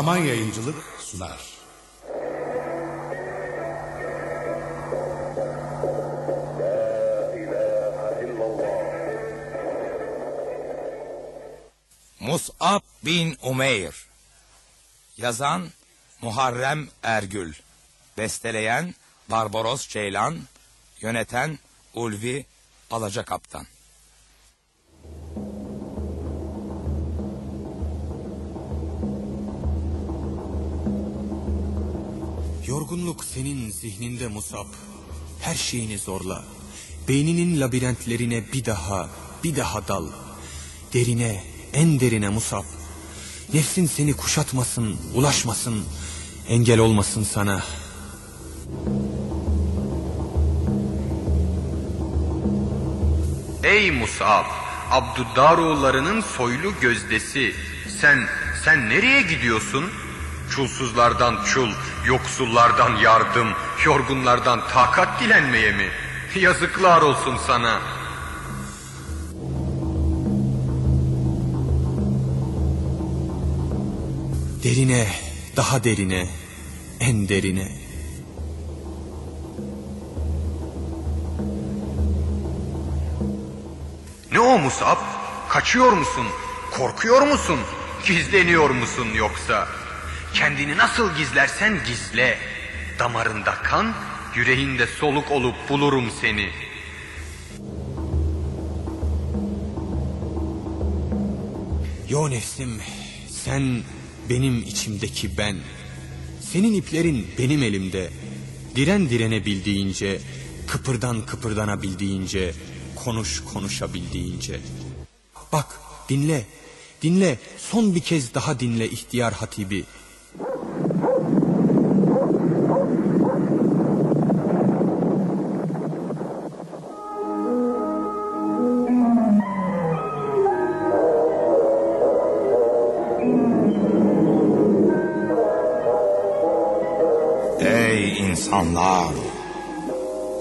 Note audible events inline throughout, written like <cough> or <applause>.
Zaman Yayıncılık sunar. Mus'ab bin Umeyr Yazan Muharrem Ergül. Besteleyen Barbaros Ceylan. Yöneten Ulvi Alacakaptan senin zihninde Musab. Her şeyini zorla. Beyninin labirentlerine bir daha, bir daha dal. Derine, en derine Musab. Nefsin seni kuşatmasın, ulaşmasın, engel olmasın sana. Ey Musab, Abdüddaroğullarının soylu gözdesi, sen, sen nereye gidiyorsun? Çulsuzlardan çul, yoksullardan yardım, yorgunlardan takat dilenmeye mi? Yazıklar olsun sana. Derine, daha derine, en derine. Ne o Musab? Kaçıyor musun? Korkuyor musun? Gizleniyor musun yoksa? Kendini nasıl gizlersen gizle. Damarında kan, yüreğinde soluk olup bulurum seni. Yo nefsim, sen benim içimdeki ben. Senin iplerin benim elimde. Diren direnebildiğince, kıpırdan kıpırdanabildiğince, konuş konuşabildiğince. Bak, dinle, dinle, son bir kez daha dinle ihtiyar hatibi.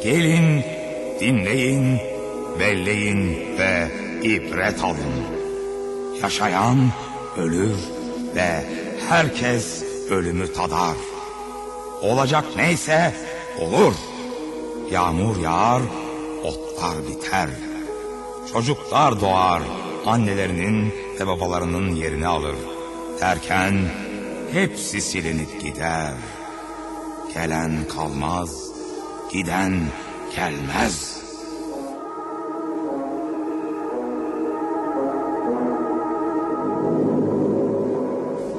Gelin, dinleyin, belleyin ve ibret alın. Yaşayan ölür ve herkes ölümü tadar. Olacak neyse olur. Yağmur yağar, otlar biter. Çocuklar doğar, annelerinin ve babalarının yerini alır. Derken hepsi silinip gider. Gelen kalmaz, giden gelmez.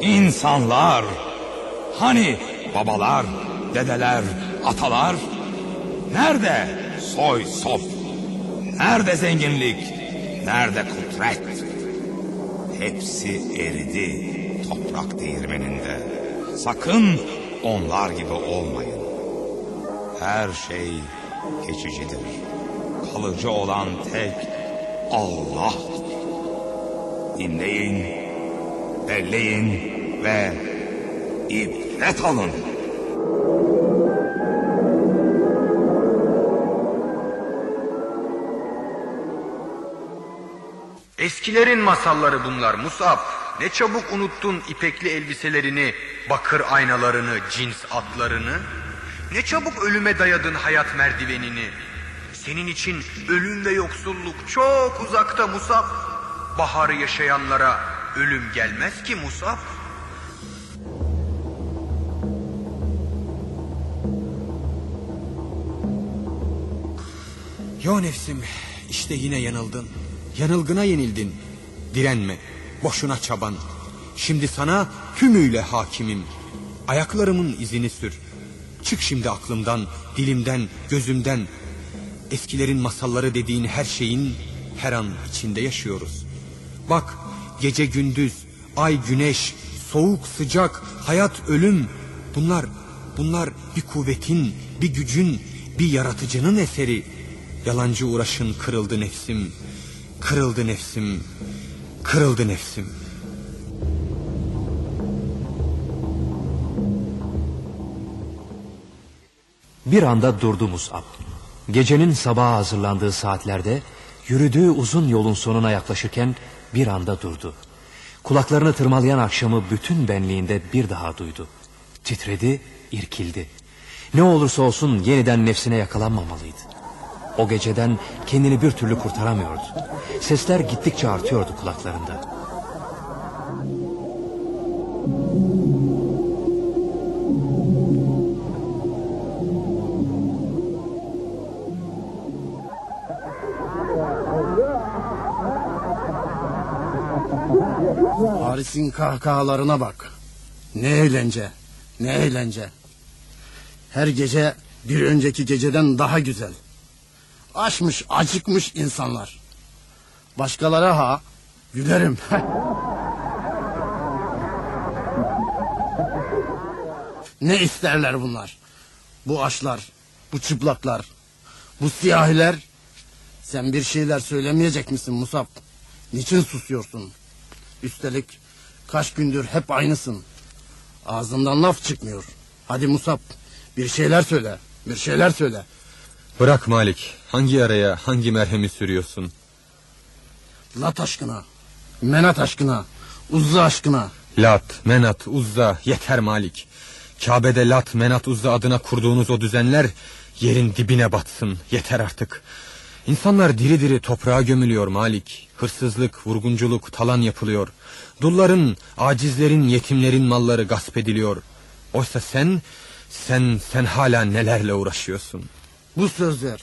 İnsanlar, hani babalar, dedeler, atalar? Nerede soy sop? Nerede zenginlik? Nerede kudret? Hepsi eridi toprak değirmeninde. Sakın onlar gibi olmayın. Her şey geçicidir. Kalıcı olan tek Allah. Dinleyin, belleyin ve ibret alın. Eskilerin masalları bunlar Musab. Ne çabuk unuttun ipekli elbiselerini, bakır aynalarını, cins atlarını. Ne çabuk ölüme dayadın hayat merdivenini. Senin için ölüm ve yoksulluk çok uzakta Musab. Baharı yaşayanlara ölüm gelmez ki Musab. Yo nefsim, işte yine yanıldın. Yanılgına yenildin. Direnme, boşuna çaban. Şimdi sana tümüyle hakimim. Ayaklarımın izini sür. Çık şimdi aklımdan, dilimden, gözümden. Eskilerin masalları dediğin her şeyin her an içinde yaşıyoruz. Bak, gece gündüz, ay güneş, soğuk sıcak, hayat ölüm. Bunlar, bunlar bir kuvvetin, bir gücün, bir yaratıcının eseri. Yalancı uğraşın kırıldı nefsim, kırıldı nefsim, kırıldı nefsim. Bir anda durdu Mus'ab. Gecenin sabaha hazırlandığı saatlerde yürüdüğü uzun yolun sonuna yaklaşırken bir anda durdu. Kulaklarını tırmalayan akşamı bütün benliğinde bir daha duydu. Titredi, irkildi. Ne olursa olsun yeniden nefsine yakalanmamalıydı. O geceden kendini bir türlü kurtaramıyordu. Sesler gittikçe artıyordu kulaklarında. Haris'in kahkahalarına bak. Ne eğlence, ne eğlence. Her gece bir önceki geceden daha güzel. Açmış, acıkmış insanlar. Başkalara ha, gülerim. <laughs> ne isterler bunlar? Bu açlar, bu çıplaklar, bu siyahiler. Sen bir şeyler söylemeyecek misin Musab? Niçin susuyorsun? Üstelik kaç gündür hep aynısın. Ağzından laf çıkmıyor. Hadi Musab bir şeyler söyle. Bir şeyler söyle. Bırak Malik. Hangi araya hangi merhemi sürüyorsun? Lat aşkına. Menat aşkına. Uzza aşkına. Lat, Menat, Uzza yeter Malik. Kabe'de Lat, Menat, Uzza adına kurduğunuz o düzenler yerin dibine batsın. Yeter artık. İnsanlar diri diri toprağa gömülüyor Malik. Hırsızlık, vurgunculuk, talan yapılıyor. Dulların, acizlerin, yetimlerin malları gasp ediliyor. Oysa sen, sen, sen hala nelerle uğraşıyorsun? Bu sözler.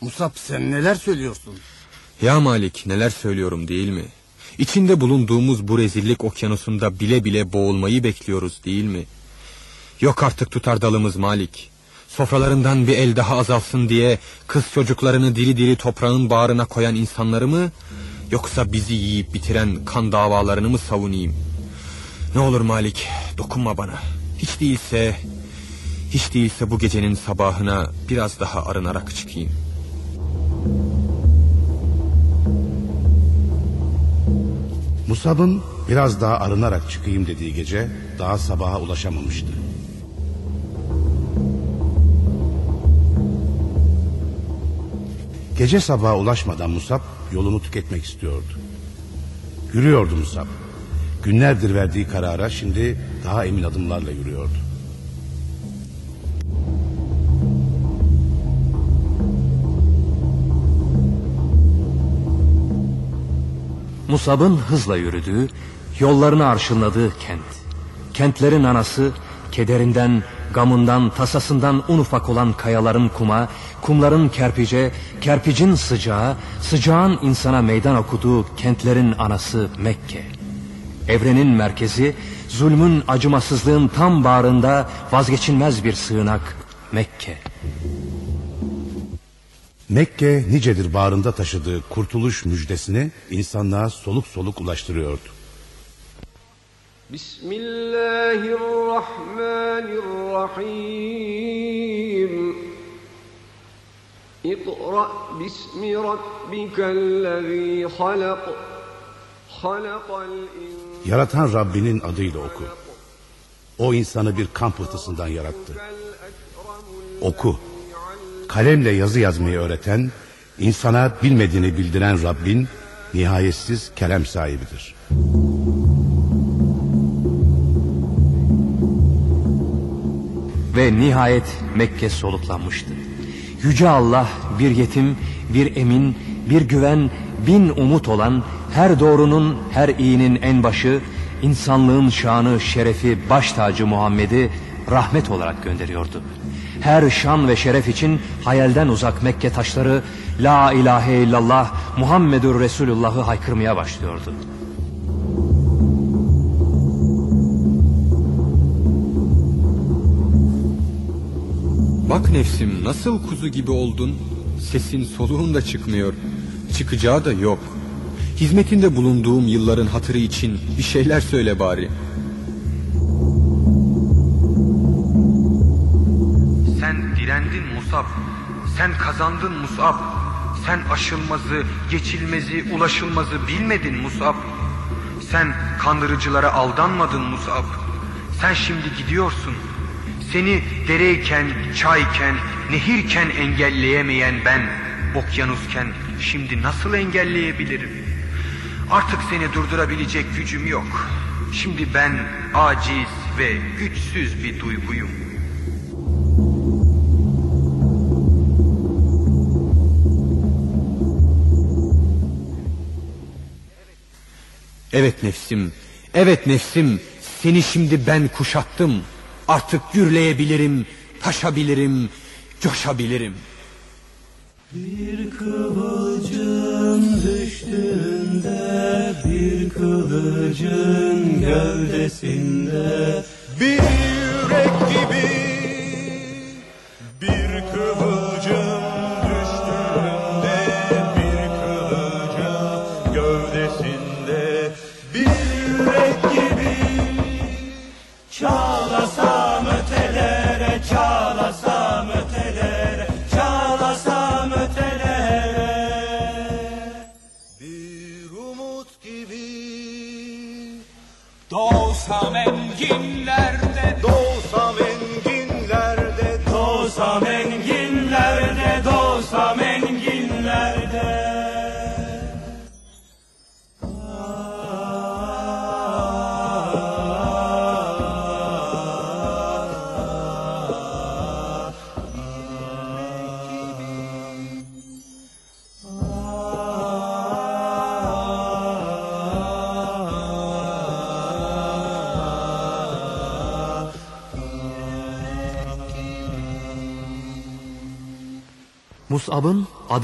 Musab sen neler söylüyorsun? Ya Malik neler söylüyorum değil mi? İçinde bulunduğumuz bu rezillik okyanusunda bile bile boğulmayı bekliyoruz değil mi? Yok artık tutar dalımız Malik. Sofralarından bir el daha azalsın diye kız çocuklarını diri diri toprağın bağrına koyan insanları mı? Yoksa bizi yiyip bitiren kan davalarını mı savunayım? Ne olur Malik dokunma bana. Hiç değilse, hiç değilse bu gecenin sabahına biraz daha arınarak çıkayım. Musab'ın biraz daha arınarak çıkayım dediği gece daha sabaha ulaşamamıştı. Gece sabaha ulaşmadan Musab yolunu tüketmek istiyordu. Yürüyordu Musab. Günlerdir verdiği karara şimdi daha emin adımlarla yürüyordu. Musab'ın hızla yürüdüğü, yollarını arşınladığı kent. Kentlerin anası, kederinden, gamından, tasasından un ufak olan kayaların kuma, kumların kerpice, kerpicin sıcağı, sıcağın insana meydan okuduğu kentlerin anası Mekke. Evrenin merkezi, zulmün acımasızlığın tam bağrında vazgeçilmez bir sığınak Mekke. Mekke nicedir bağrında taşıdığı kurtuluş müjdesini insanlığa soluk soluk ulaştırıyordu. Bismillahirrahmanirrahim. İkra bismi rabbikellezî halak. Yaratan Rabbinin adıyla oku. O insanı bir kan pıhtısından yarattı. Oku. Kalemle yazı yazmayı öğreten, insana bilmediğini bildiren Rabbin nihayetsiz kerem sahibidir. Ve nihayet Mekke soluklanmıştı. Yüce Allah bir yetim, bir emin, bir güven, bin umut olan, her doğrunun, her iyinin en başı, insanlığın şanı, şerefi, baş tacı Muhammed'i rahmet olarak gönderiyordu. Her şan ve şeref için hayalden uzak Mekke taşları La ilahe illallah Muhammedur Resulullah'ı haykırmaya başlıyordu. Bak nefsim nasıl kuzu gibi oldun. Sesin soluğun da çıkmıyor. Çıkacağı da yok. Hizmetinde bulunduğum yılların hatırı için bir şeyler söyle bari. Sen direndin Musab. Sen kazandın Musab. Sen aşılmazı, geçilmezi, ulaşılmazı bilmedin Musab. Sen kandırıcılara aldanmadın Musab. Sen şimdi gidiyorsun. Seni dereyken, çayken, nehirken engelleyemeyen ben, okyanusken şimdi nasıl engelleyebilirim? Artık seni durdurabilecek gücüm yok. Şimdi ben aciz ve güçsüz bir duyguyum. Evet nefsim, evet nefsim, seni şimdi ben kuşattım. Artık gürleyebilirim, taşabilirim, coşabilirim. Bir kıvılcım düştüğünde bir kılıcın gövdesinde bir king.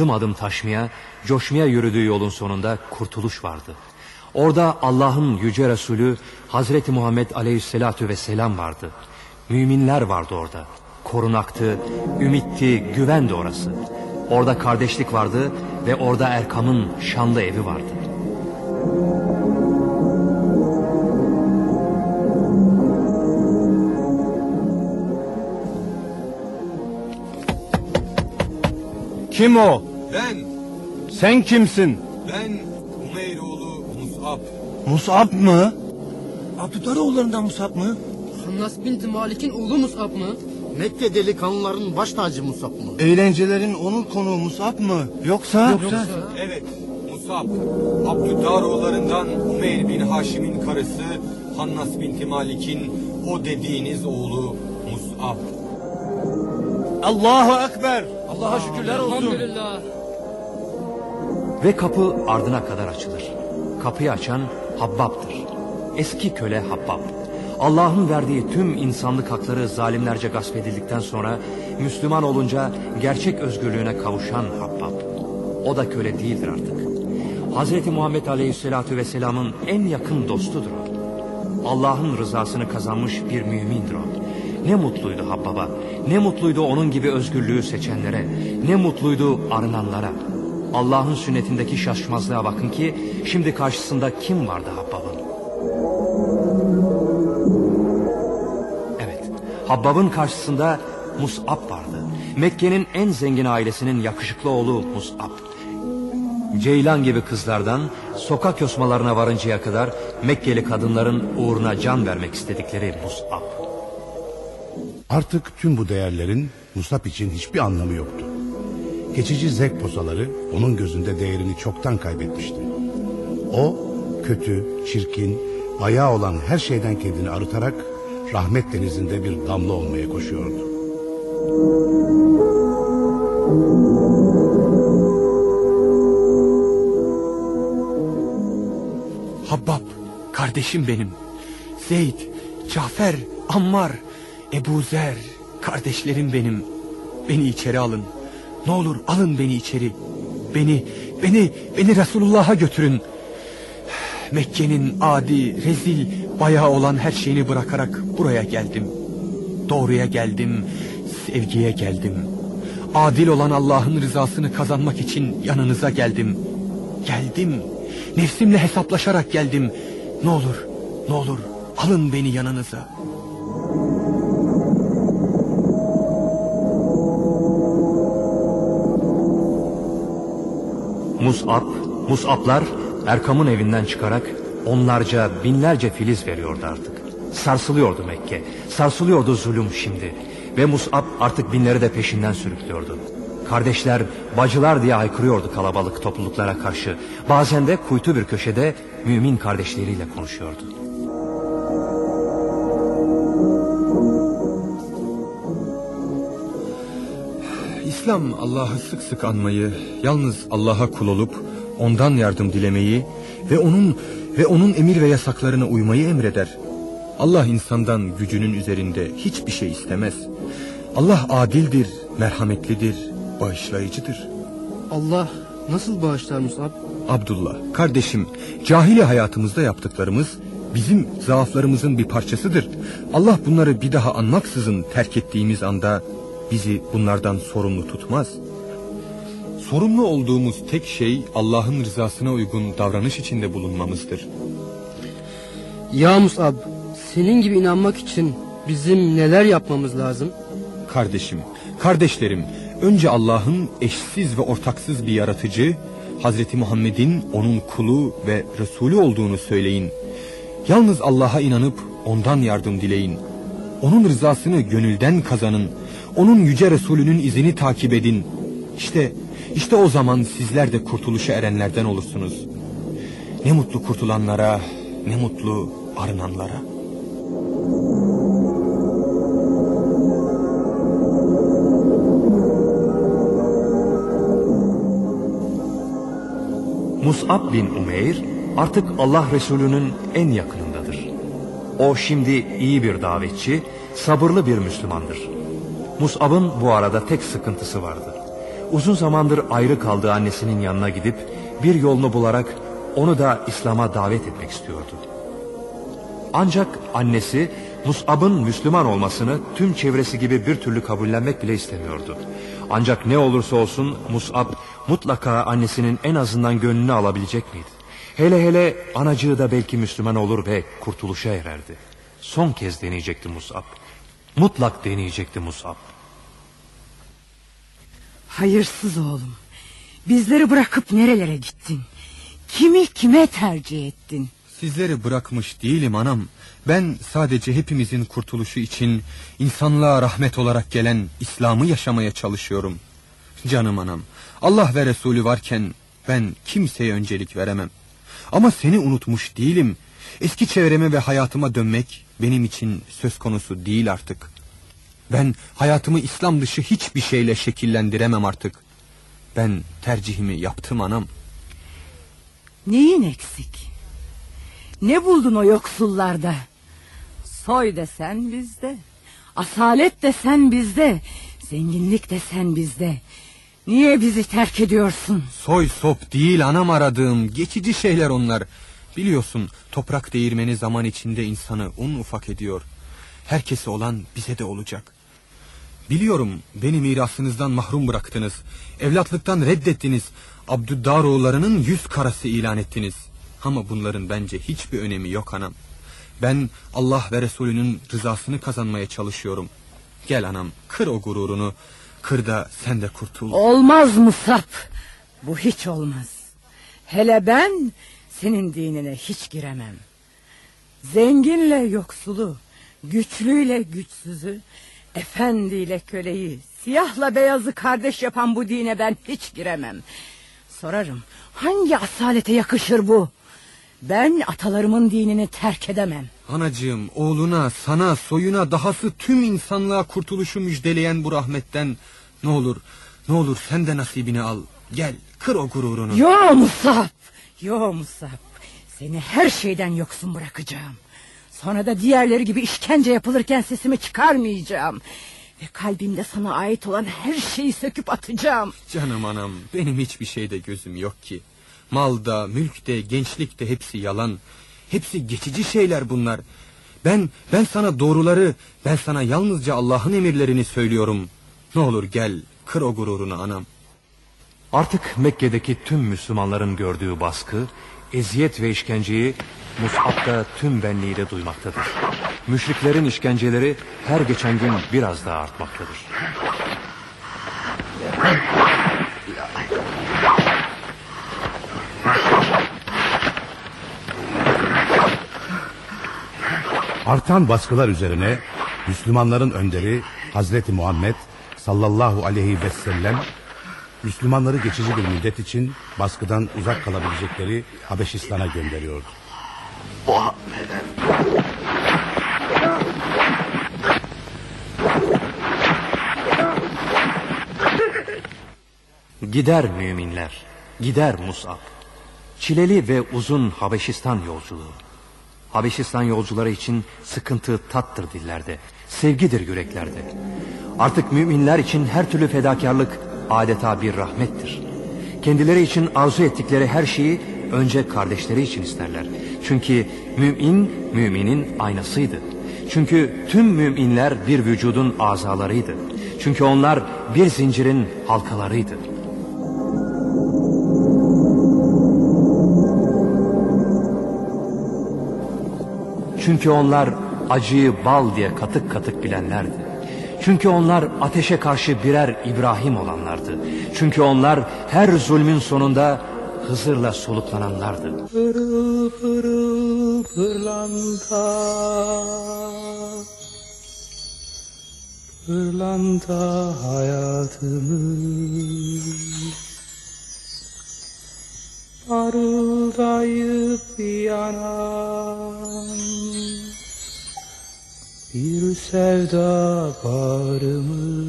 Adım adım taşmaya, coşmaya yürüdüğü yolun sonunda kurtuluş vardı. Orada Allah'ın yüce Resulü Hazreti Muhammed Aleyhisselatü Vesselam vardı. Müminler vardı orada. Korunaktı, ümitti, güvendi orası. Orada kardeşlik vardı ve orada Erkam'ın şanlı evi vardı. Kim o? Ben, Sen kimsin? ben Umeyroğlu Mus'ab. Musab mı? Abdüdaroğullarından Musab mı? Hannas binti Malik'in oğlu Musab mı? Mekke delikanlıların baş tacı Musab mı? Eğlencelerin onun konuğu Musab mı? Yoksa? Evet, Mus'ab. Abdüdaroğullarından Umeyr bin Haşim'in karısı Hannas binti Malik'in o dediğiniz oğlu Mus'ab. Allahu Ekber. Allah'a şükürler olsun. Elhamdülillah. Ve kapı ardına kadar açılır. Kapıyı açan Habbab'dır. Eski köle Habbab. Allah'ın verdiği tüm insanlık hakları zalimlerce gasp edildikten sonra Müslüman olunca gerçek özgürlüğüne kavuşan Habbab. O da köle değildir artık. Hazreti Muhammed Aleyhisselatü Vesselam'ın en yakın dostudur o. Allah'ın rızasını kazanmış bir mümindir o. Ne mutluydu Habbab'a, ne mutluydu onun gibi özgürlüğü seçenlere, ne mutluydu arınanlara. Allah'ın sünnetindeki şaşmazlığa bakın ki şimdi karşısında kim vardı Habbab'ın? Evet, Habbab'ın karşısında Mus'ab vardı. Mekke'nin en zengin ailesinin yakışıklı oğlu Mus'ab. Ceylan gibi kızlardan sokak yosmalarına varıncaya kadar Mekkeli kadınların uğruna can vermek istedikleri Mus'ab. Artık tüm bu değerlerin Musab için hiçbir anlamı yoktu. Geçici zevk posaları onun gözünde değerini çoktan kaybetmişti. O kötü, çirkin, ayağı olan her şeyden kendini arıtarak rahmet denizinde bir damla olmaya koşuyordu. Habbab, kardeşim benim. Zeyd, Cafer, Ammar, Ebu Zer, kardeşlerim benim. Beni içeri alın. Ne olur alın beni içeri. Beni, beni, beni Resulullah'a götürün. Mekke'nin adi, rezil, bayağı olan her şeyini bırakarak buraya geldim. Doğruya geldim, sevgiye geldim. Adil olan Allah'ın rızasını kazanmak için yanınıza geldim. Geldim, nefsimle hesaplaşarak geldim. Ne olur, ne olur alın beni yanınıza. Mus'ab, Mus'ablar Erkam'ın evinden çıkarak onlarca binlerce filiz veriyordu artık. Sarsılıyordu Mekke, sarsılıyordu zulüm şimdi. Ve Mus'ab artık binleri de peşinden sürüklüyordu. Kardeşler, bacılar diye haykırıyordu kalabalık topluluklara karşı. Bazen de kuytu bir köşede mümin kardeşleriyle konuşuyordu. İslam Allah'ı sık sık anmayı, yalnız Allah'a kul olup ondan yardım dilemeyi ve onun ve onun emir ve yasaklarına uymayı emreder. Allah insandan gücünün üzerinde hiçbir şey istemez. Allah adildir, merhametlidir, bağışlayıcıdır. Allah nasıl bağışlar Musab? Abdullah, kardeşim, cahili hayatımızda yaptıklarımız bizim zaaflarımızın bir parçasıdır. Allah bunları bir daha anmaksızın terk ettiğimiz anda bizi bunlardan sorumlu tutmaz. Sorumlu olduğumuz tek şey Allah'ın rızasına uygun davranış içinde bulunmamızdır. Ya Musab, senin gibi inanmak için bizim neler yapmamız lazım? Kardeşim, kardeşlerim, önce Allah'ın eşsiz ve ortaksız bir yaratıcı, Hazreti Muhammed'in onun kulu ve Resulü olduğunu söyleyin. Yalnız Allah'a inanıp ondan yardım dileyin. Onun rızasını gönülden kazanın. Onun yüce Resulünün izini takip edin. İşte, işte o zaman sizler de kurtuluşa erenlerden olursunuz. Ne mutlu kurtulanlara, ne mutlu arınanlara. Mus'ab bin Umeyr artık Allah Resulü'nün en yakınındadır. O şimdi iyi bir davetçi, sabırlı bir Müslümandır. Mus'ab'ın bu arada tek sıkıntısı vardı. Uzun zamandır ayrı kaldığı annesinin yanına gidip bir yolunu bularak onu da İslam'a davet etmek istiyordu. Ancak annesi Mus'ab'ın Müslüman olmasını tüm çevresi gibi bir türlü kabullenmek bile istemiyordu. Ancak ne olursa olsun Mus'ab mutlaka annesinin en azından gönlünü alabilecek miydi? Hele hele anacığı da belki Müslüman olur ve kurtuluşa ererdi. Son kez deneyecekti Mus'ab. Mutlak deneyecekti Mus'ab. Hayırsız oğlum. Bizleri bırakıp nerelere gittin? Kimi kime tercih ettin? Sizleri bırakmış değilim anam. Ben sadece hepimizin kurtuluşu için insanlığa rahmet olarak gelen İslam'ı yaşamaya çalışıyorum. Canım anam, Allah ve Resulü varken ben kimseye öncelik veremem. Ama seni unutmuş değilim. Eski çevreme ve hayatıma dönmek benim için söz konusu değil artık. Ben hayatımı İslam dışı hiçbir şeyle şekillendiremem artık. Ben tercihimi yaptım anam. Neyin eksik? Ne buldun o yoksullarda? Soy desen bizde. Asalet desen bizde. Zenginlik desen bizde. Niye bizi terk ediyorsun? Soy sop değil anam aradığım geçici şeyler onlar. Biliyorsun toprak değirmeni zaman içinde insanı un ufak ediyor. Herkese olan bize de olacak. Biliyorum beni mirasınızdan mahrum bıraktınız. Evlatlıktan reddettiniz. Abdüddaroğullarının yüz karası ilan ettiniz. Ama bunların bence hiçbir önemi yok anam. Ben Allah ve Resulünün rızasını kazanmaya çalışıyorum. Gel anam kır o gururunu. Kır da sen de kurtul. Olmaz Musab. Bu hiç olmaz. Hele ben senin dinine hiç giremem. Zenginle yoksulu, güçlüyle güçsüzü, efendiyle köleyi, siyahla beyazı kardeş yapan bu dine ben hiç giremem. Sorarım hangi asalete yakışır bu? Ben atalarımın dinini terk edemem. Anacığım oğluna sana soyuna dahası tüm insanlığa kurtuluşu müjdeleyen bu rahmetten ne olur ne olur sen de nasibini al. Gel kır o gururunu. Yo Musab. Yo Musab. Seni her şeyden yoksun bırakacağım. Sonra da diğerleri gibi işkence yapılırken sesimi çıkarmayacağım. Ve kalbimde sana ait olan her şeyi söküp atacağım. Canım anam benim hiçbir şeyde gözüm yok ki. Malda, mülkte, gençlikte hepsi yalan. Hepsi geçici şeyler bunlar. Ben ben sana doğruları, ben sana yalnızca Allah'ın emirlerini söylüyorum. Ne olur gel, kır o gururunu anam. Artık Mekke'deki tüm Müslümanların gördüğü baskı, eziyet ve işkenceyi Mus'ab da tüm benliğiyle duymaktadır. Müşriklerin işkenceleri her geçen gün biraz daha artmaktadır. Artan baskılar üzerine Müslümanların önderi Hazreti Muhammed sallallahu aleyhi ve sellem Müslümanları geçici bir müddet için baskıdan uzak kalabilecekleri Habeşistan'a gönderiyordu. Gider müminler, gider Mus'ab. Çileli ve uzun Habeşistan yolculuğu. Habeşistan yolcuları için sıkıntı tattır dillerde, sevgidir yüreklerde. Artık müminler için her türlü fedakarlık adeta bir rahmettir. Kendileri için arzu ettikleri her şeyi önce kardeşleri için isterler. Çünkü mümin, müminin aynasıydı. Çünkü tüm müminler bir vücudun azalarıydı. Çünkü onlar bir zincirin halkalarıydı. Çünkü onlar acıyı bal diye katık katık bilenlerdi. Çünkü onlar ateşe karşı birer İbrahim olanlardı. Çünkü onlar her zulmün sonunda Hızır'la soluklananlardı. Pırıl pırıl pırlanta Pırlanta hayatımız Parıldayıp yanan Bir sevda bağrımız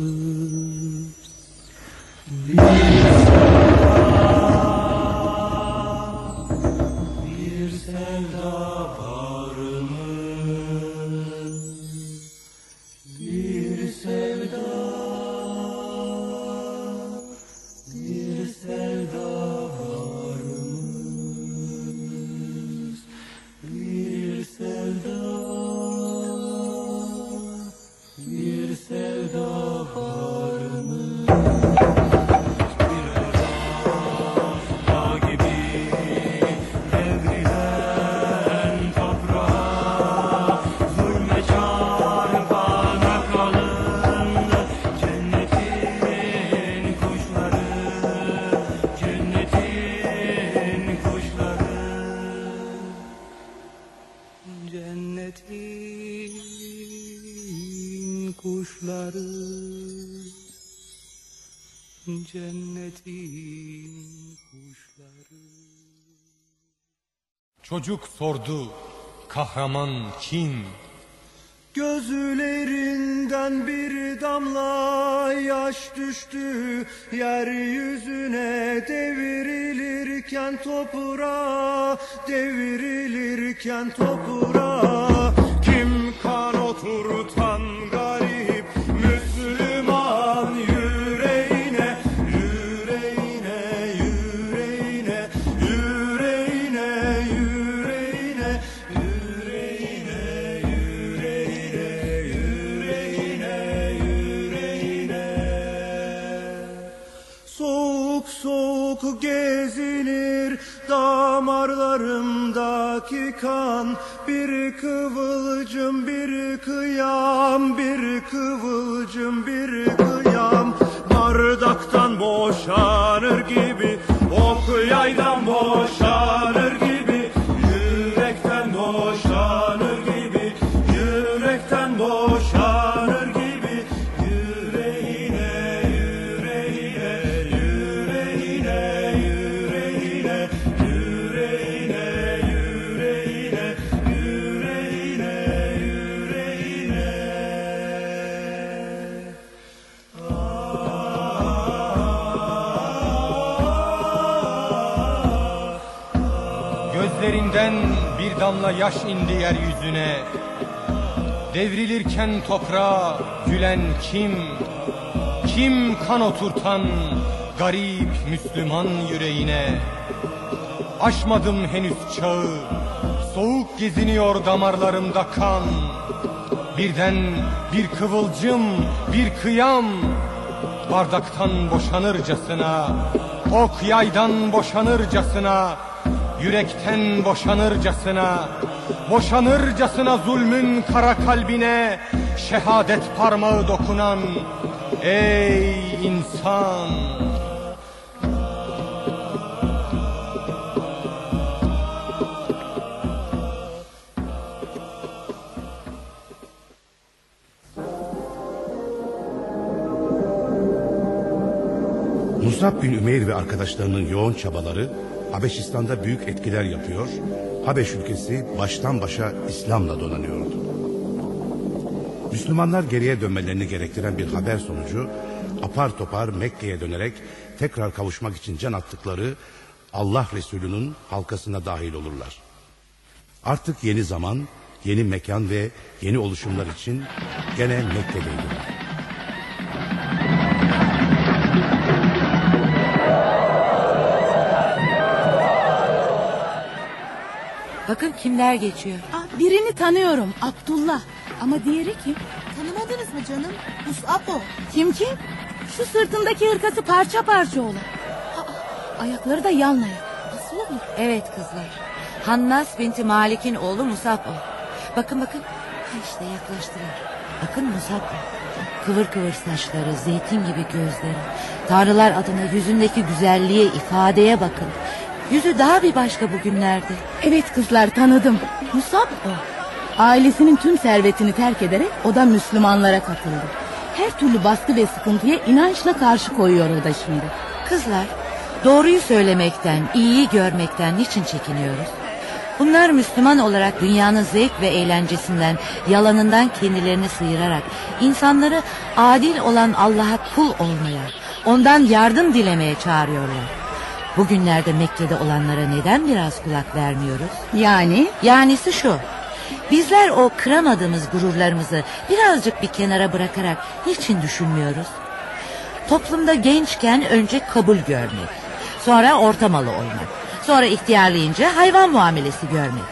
Bir Bir Cennetin kuşları. Çocuk sordu, kahraman kim? Gözlerinden bir damla yaş düştü. Yeryüzüne devrilirken toprağa devrilirken toprağa. Kim kan oturtan damarlarımdaki kan Bir kıvılcım bir kıyam bir kıvılcım bir damla yaş indi yeryüzüne. Devrilirken toprağa gülen kim? Kim kan oturtan garip Müslüman yüreğine? Aşmadım henüz çağı, soğuk geziniyor damarlarımda kan. Birden bir kıvılcım, bir kıyam, bardaktan boşanırcasına, ok yaydan boşanırcasına, yürekten boşanırcasına, boşanırcasına zulmün kara kalbine, şehadet parmağı dokunan, ey insan! Musab bin Ümeyr ve arkadaşlarının yoğun çabaları Habeşistan'da büyük etkiler yapıyor. Habeş ülkesi baştan başa İslam'la donanıyordu. Müslümanlar geriye dönmelerini gerektiren bir haber sonucu apar topar Mekke'ye dönerek tekrar kavuşmak için can attıkları Allah Resulü'nün halkasına dahil olurlar. Artık yeni zaman, yeni mekan ve yeni oluşumlar için gene Mekke'deydiler. Bakın kimler geçiyor. Ah, birini tanıyorum Abdullah. Ama diğeri kim? Tanımadınız mı canım? Mus'ab o. Kim kim? Şu sırtındaki hırkası parça parça olan. Aa, ayakları da yan ayak. Nasıl olur? Evet kızlar. Hannas binti Malik'in oğlu Musab o. Bakın bakın. Ha işte yaklaştılar. Bakın Musab o. Kıvır kıvır saçları, zeytin gibi gözleri. Tanrılar adına yüzündeki güzelliğe, ifadeye bakın. Yüzü daha bir başka bugünlerde. Evet kızlar tanıdım. Musab o. Ailesinin tüm servetini terk ederek o da Müslümanlara katıldı. Her türlü baskı ve sıkıntıya inançla karşı koyuyor o da şimdi. Kızlar, doğruyu söylemekten, iyiyi görmekten niçin çekiniyoruz? Bunlar Müslüman olarak dünyanın zevk ve eğlencesinden, yalanından kendilerini sıyırarak insanları adil olan Allah'a kul olmaya, ondan yardım dilemeye çağırıyorlar. Bugünlerde Mekke'de olanlara neden biraz kulak vermiyoruz? Yani? Yanisi şu. Bizler o kıramadığımız gururlarımızı birazcık bir kenara bırakarak niçin düşünmüyoruz? Toplumda gençken önce kabul görmek, sonra ortamalı olmak, sonra ihtiyarlayınca hayvan muamelesi görmek.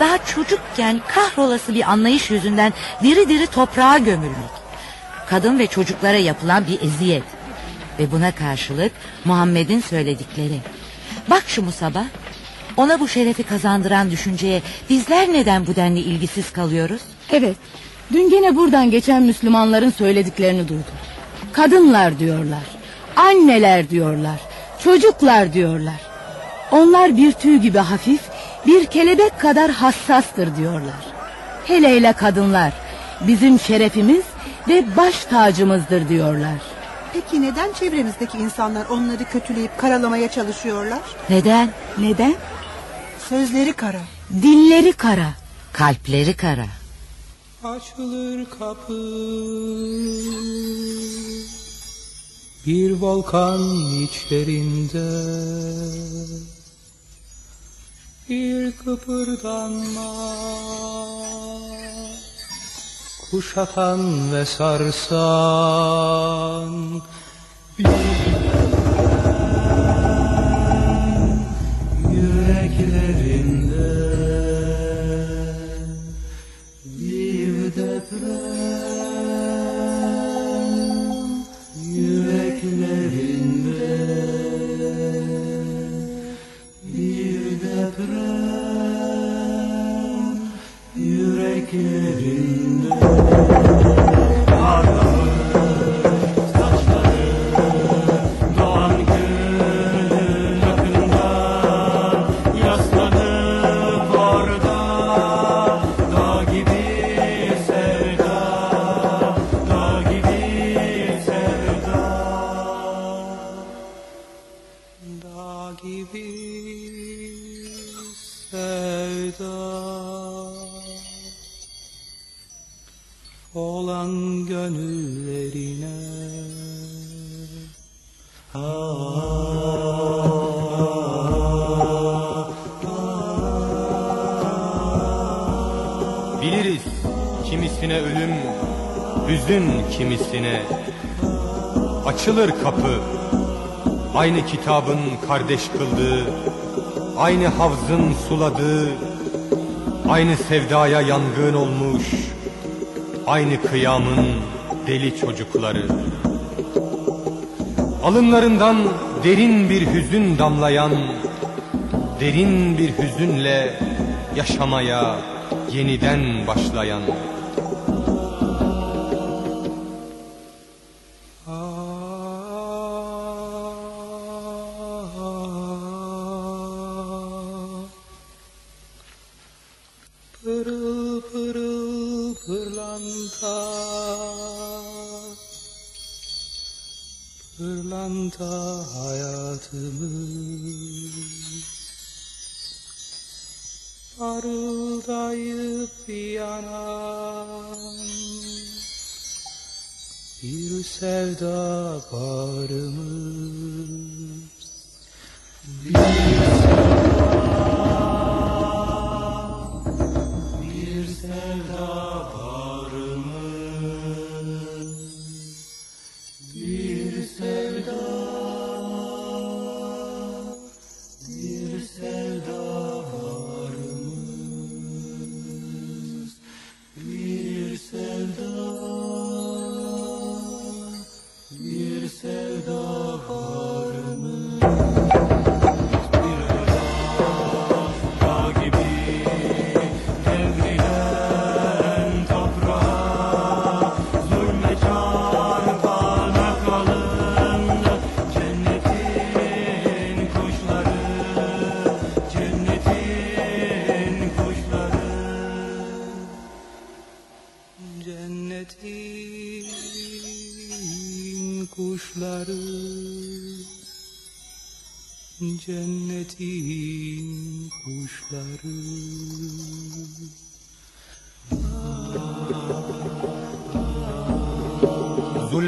Daha çocukken kahrolası bir anlayış yüzünden diri diri toprağa gömülmek. Kadın ve çocuklara yapılan bir eziyet. Ve buna karşılık Muhammed'in söyledikleri. Bak şu Musab'a. Ona bu şerefi kazandıran düşünceye bizler neden bu denli ilgisiz kalıyoruz? Evet. Dün gene buradan geçen Müslümanların söylediklerini duydum. Kadınlar diyorlar. Anneler diyorlar. Çocuklar diyorlar. Onlar bir tüy gibi hafif, bir kelebek kadar hassastır diyorlar. Hele hele kadınlar bizim şerefimiz ve baş tacımızdır diyorlar. Peki neden çevremizdeki insanlar onları kötüleyip karalamaya çalışıyorlar? Neden? Neden? Sözleri kara. Dilleri kara. Kalpleri kara. Açılır kapı Bir volkan içlerinde Bir kıpırdanma Kuşatan ve sarsan. Yüreklerinde bir deprem. Yüreklerinde bir deprem yüreklerinde Doğan Olan gönüllerine Biliriz kimisine ölüm, hüzün kimisine. Açılır kapı, aynı kitabın kardeş kıldığı, aynı havzın suladığı, aynı sevdaya yangın olmuş, aynı kıyamın deli çocukları. Alınlarından derin bir hüzün damlayan, derin bir hüzünle yaşamaya yeniden başlayan. Bir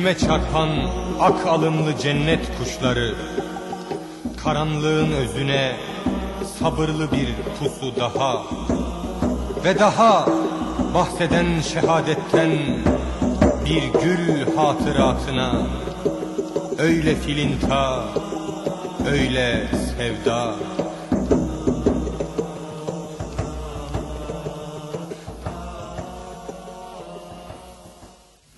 Zulme çarpan ak alımlı cennet kuşları Karanlığın özüne sabırlı bir pusu daha Ve daha bahseden şehadetten bir gül hatıratına Öyle filinta, öyle sevda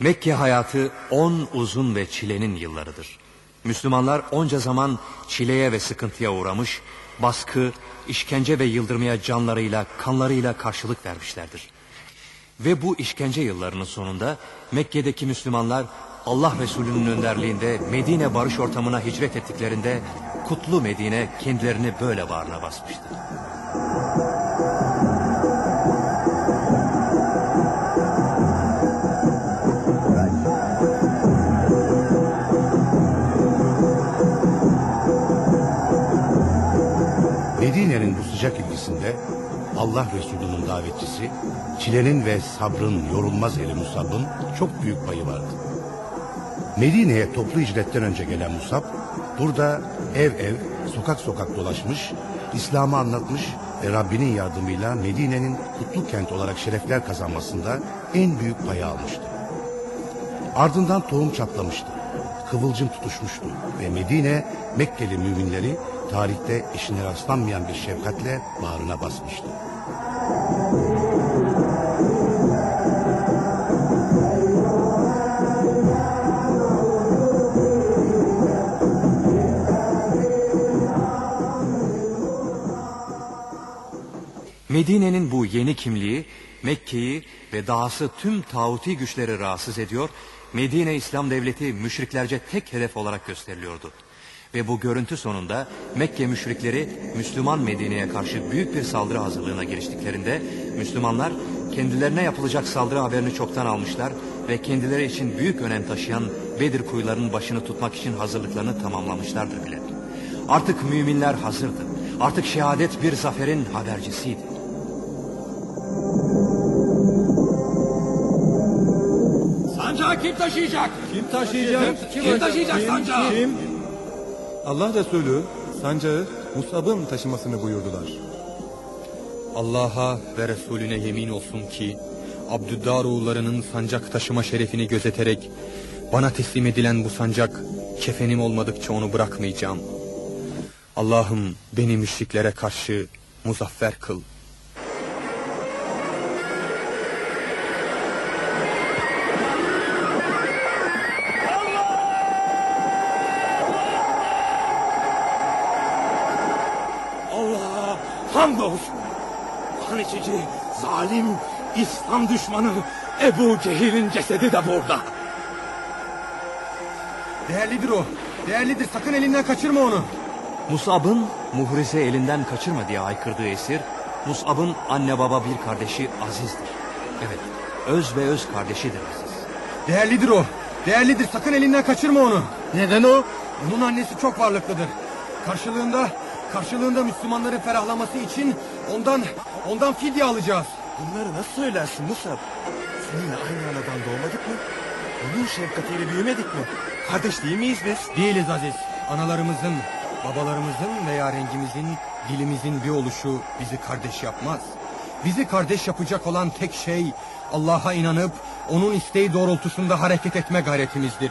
Mekke hayatı on uzun ve çilenin yıllarıdır. Müslümanlar onca zaman çileye ve sıkıntıya uğramış, baskı, işkence ve yıldırmaya canlarıyla, kanlarıyla karşılık vermişlerdir. Ve bu işkence yıllarının sonunda Mekke'deki Müslümanlar Allah Resulü'nün önderliğinde Medine barış ortamına hicret ettiklerinde kutlu Medine kendilerini böyle bağrına basmıştı. Sıcak ilgisinde Allah Resulü'nün davetçisi, çilenin ve sabrın yorulmaz eli Musab'ın çok büyük payı vardı. Medine'ye toplu hicretten önce gelen Musab, burada ev ev, sokak sokak dolaşmış, İslam'ı anlatmış ve Rabbinin yardımıyla Medine'nin kutlu kent olarak şerefler kazanmasında en büyük payı almıştı. Ardından tohum çatlamıştı, kıvılcım tutuşmuştu ve Medine Mekkeli müminleri tarihte eşine rastlanmayan bir şefkatle bağrına basmıştı. Medine'nin bu yeni kimliği Mekke'yi ve dahası tüm tağuti güçleri rahatsız ediyor. Medine İslam Devleti müşriklerce tek hedef olarak gösteriliyordu. Ve bu görüntü sonunda Mekke müşrikleri Müslüman Medine'ye karşı büyük bir saldırı hazırlığına giriştiklerinde Müslümanlar kendilerine yapılacak saldırı haberini çoktan almışlar ve kendileri için büyük önem taşıyan Bedir kuyularının başını tutmak için hazırlıklarını tamamlamışlardır bile. Artık müminler hazırdı. Artık şehadet bir zaferin habercisiydi. Sancağı kim taşıyacak? Kim taşıyacak? Kim, kim taşıyacak sancağı? Kim? Allah Resulü sancağı Musab'ın taşımasını buyurdular. Allah'a ve Resulüne yemin olsun ki Abdüdaroğullarının sancak taşıma şerefini gözeterek bana teslim edilen bu sancak kefenim olmadıkça onu bırakmayacağım. Allah'ım beni müşriklere karşı muzaffer kıl. Hamdolsun. Kan içici, zalim, İslam düşmanı Ebu Cehil'in cesedi de burada. Değerlidir o. Değerlidir sakın elinden kaçırma onu. Musab'ın muhrize elinden kaçırma diye haykırdığı esir, Musab'ın anne baba bir kardeşi Aziz'dir. Evet, öz ve öz kardeşidir Aziz. Değerlidir o. Değerlidir sakın elinden kaçırma onu. Neden o? Onun annesi çok varlıklıdır. Karşılığında karşılığında Müslümanların ferahlaması için ondan ondan fidye alacağız. Bunları nasıl söylersin Musab? Seninle aynı anadan doğmadık mı? Onun şefkatiyle büyümedik mi? Kardeş değil miyiz biz? Değiliz Aziz. Analarımızın, babalarımızın veya rengimizin, dilimizin bir oluşu bizi kardeş yapmaz. Bizi kardeş yapacak olan tek şey Allah'a inanıp onun isteği doğrultusunda hareket etme gayretimizdir.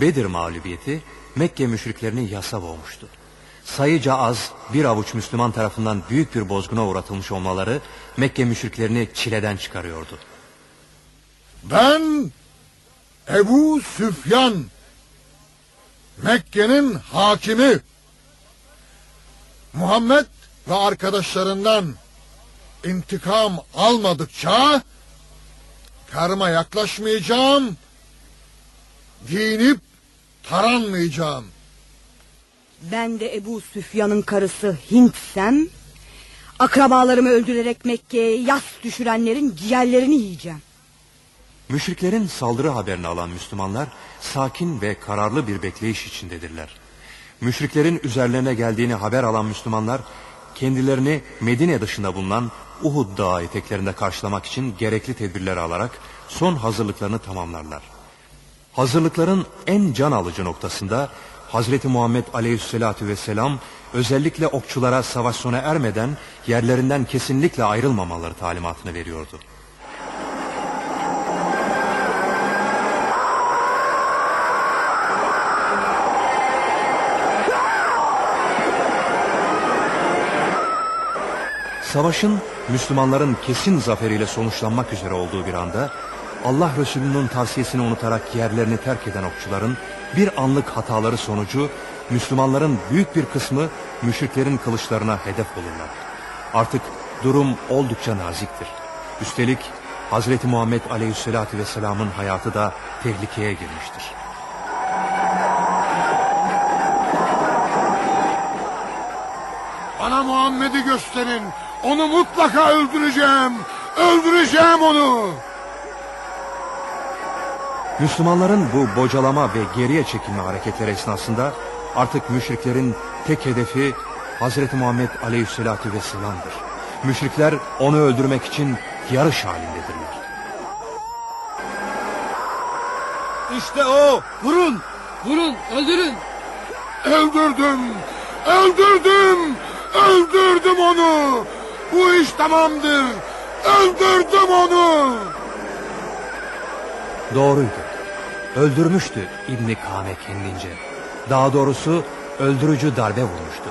Bedir mağlubiyeti Mekke müşriklerini yasa boğmuştu. Sayıca az bir avuç Müslüman tarafından büyük bir bozguna uğratılmış olmaları Mekke müşriklerini çileden çıkarıyordu. Ben Ebu Süfyan Mekke'nin hakimi Muhammed ve arkadaşlarından intikam almadıkça karıma yaklaşmayacağım giyinip taranmayacağım. Ben de Ebu Süfyan'ın karısı Hint'sem... ...akrabalarımı öldürerek Mekke'ye yas düşürenlerin ciğerlerini yiyeceğim. Müşriklerin saldırı haberini alan Müslümanlar sakin ve kararlı bir bekleyiş içindedirler. Müşriklerin üzerlerine geldiğini haber alan Müslümanlar kendilerini Medine dışında bulunan Uhud Dağı eteklerinde karşılamak için gerekli tedbirleri alarak son hazırlıklarını tamamlarlar. Hazırlıkların en can alıcı noktasında Hazreti Muhammed Aleyhisselatü Vesselam özellikle okçulara savaş sona ermeden yerlerinden kesinlikle ayrılmamaları talimatını veriyordu. Savaşın Müslümanların kesin zaferiyle sonuçlanmak üzere olduğu bir anda Allah Resulü'nün tavsiyesini unutarak yerlerini terk eden okçuların bir anlık hataları sonucu Müslümanların büyük bir kısmı müşriklerin kılıçlarına hedef olurlar. Artık durum oldukça naziktir. Üstelik Hazreti Muhammed Aleyhisselatü Vesselam'ın hayatı da tehlikeye girmiştir. Bana Muhammed'i gösterin. Onu mutlaka öldüreceğim. Öldüreceğim onu. Müslümanların bu bocalama ve geriye çekilme hareketleri esnasında artık müşriklerin tek hedefi Hazreti Muhammed Aleyhisselatü Vesselam'dır. Müşrikler onu öldürmek için yarış halindedirler. İşte o. Vurun. Vurun. Öldürün. Öldürdüm. Öldürdüm. Öldürdüm onu. Bu iş tamamdır. Öldürdüm onu. Doğruydu. Öldürmüştü İbni Kame kendince. Daha doğrusu öldürücü darbe vurmuştu.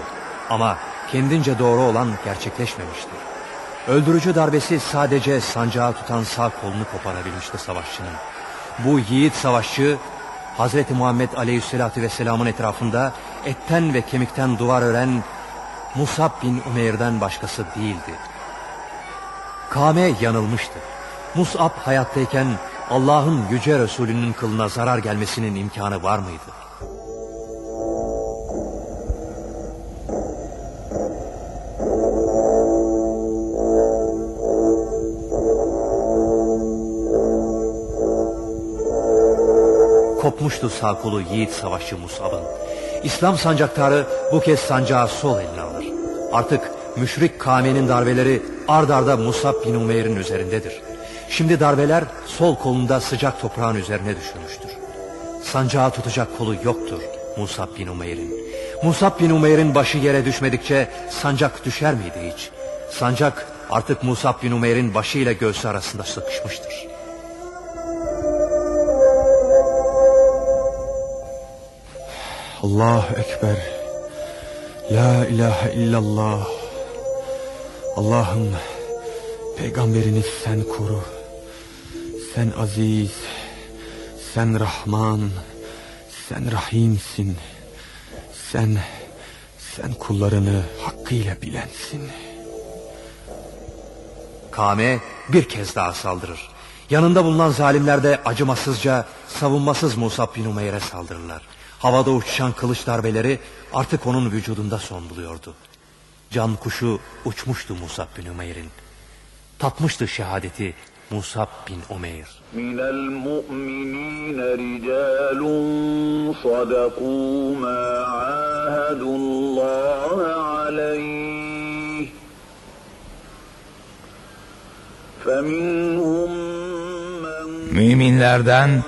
Ama kendince doğru olan gerçekleşmemişti. Öldürücü darbesi sadece sancağı tutan sağ kolunu koparabilmişti savaşçının. Bu yiğit savaşçı Hazreti Muhammed Aleyhisselatü Vesselam'ın etrafında etten ve kemikten duvar ören Musab bin Umeyr'den başkası değildi. Kame yanılmıştı. Musab hayattayken Allah'ın yüce Resulünün kılına zarar gelmesinin imkanı var mıydı? Kopmuştu sağ kolu yiğit savaşçı Musab'ın. İslam sancaktarı bu kez sancağı sol eline alır. Artık müşrik Kame'nin darbeleri ard arda Musab bin Umeyr'in üzerindedir. Şimdi darbeler sol kolunda sıcak toprağın üzerine düşürmüştür. Sancağı tutacak kolu yoktur Musab bin Umeyr'in. Musab bin Umeyr'in başı yere düşmedikçe sancak düşer miydi hiç? Sancak artık Musab bin Umeyr'in başıyla göğsü arasında sıkışmıştır. Allah Ekber. La ilahe illallah. Allah'ım peygamberini sen koru. Sen aziz, sen Rahman, sen Rahimsin. Sen, sen kullarını hakkıyla bilensin. Kame bir kez daha saldırır. Yanında bulunan zalimler de acımasızca savunmasız Musab bin Umeyr'e saldırırlar. Havada uçuşan kılıç darbeleri artık onun vücudunda son buluyordu. Can kuşu uçmuştu Musab bin Umeyr'in. Tatmıştı şehadeti Musab bin Umeyr. Minel mu'minine ricalun sadakû mâ ahadullâhe aleyh. Müminlerden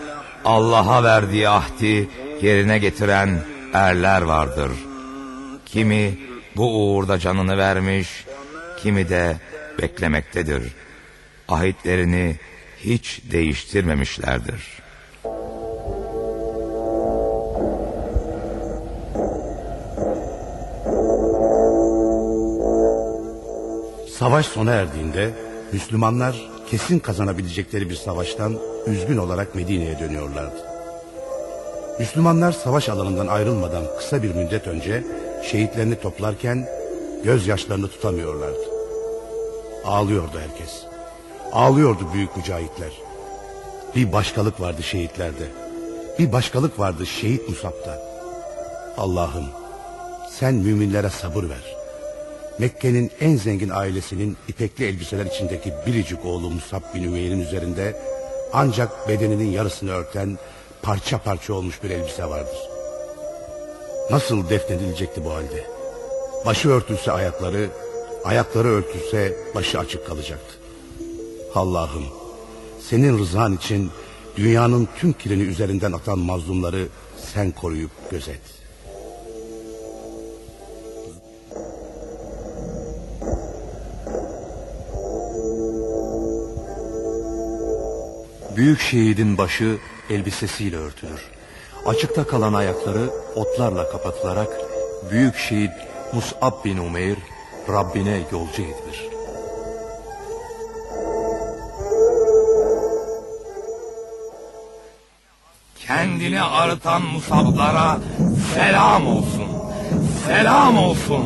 Allah'a verdiği ahdi yerine getiren erler vardır. Kimi bu uğurda canını vermiş, kimi de beklemektedir.'' Ahitlerini hiç değiştirmemişlerdir. Savaş sona erdiğinde Müslümanlar kesin kazanabilecekleri bir savaştan üzgün olarak Medine'ye dönüyorlardı. Müslümanlar savaş alanından ayrılmadan kısa bir müddet önce şehitlerini toplarken gözyaşlarını tutamıyorlardı. Ağlıyordu herkes. Ağlıyordu büyük mücahitler. Bir başkalık vardı şehitlerde. Bir başkalık vardı şehit Musab'da. Allah'ım sen müminlere sabır ver. Mekke'nin en zengin ailesinin ipekli elbiseler içindeki biricik oğlu Musab bin Ümeyr'in üzerinde ancak bedeninin yarısını örten parça parça olmuş bir elbise vardır. Nasıl defnedilecekti bu halde? Başı örtülse ayakları, ayakları örtülse başı açık kalacaktı. Allah'ım senin rızan için dünyanın tüm kirini üzerinden atan mazlumları sen koruyup gözet. Büyük şehidin başı elbisesiyle örtülür. Açıkta kalan ayakları otlarla kapatılarak büyük şehit Mus'ab bin Umeyr Rabbine yolcu edilir. Kendini arıtan musablara selam olsun. Selam olsun.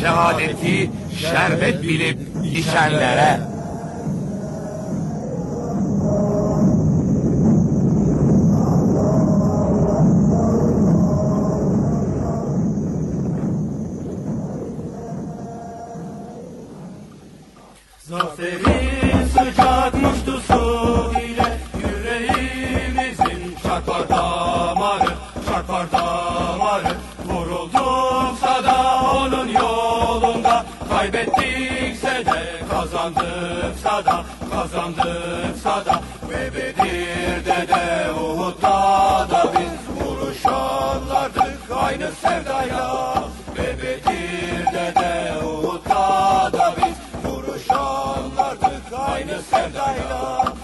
Şehadeti şerbet bilip içenlere. Kaybettikse de kazandıksa da, kazandıksa da. Ve Bedir'de de Uhud'da da biz vuruşanlardık aynı sevdayla. Ve Bedir'de de Uhud'da da biz vuruşanlardık aynı sevdayla.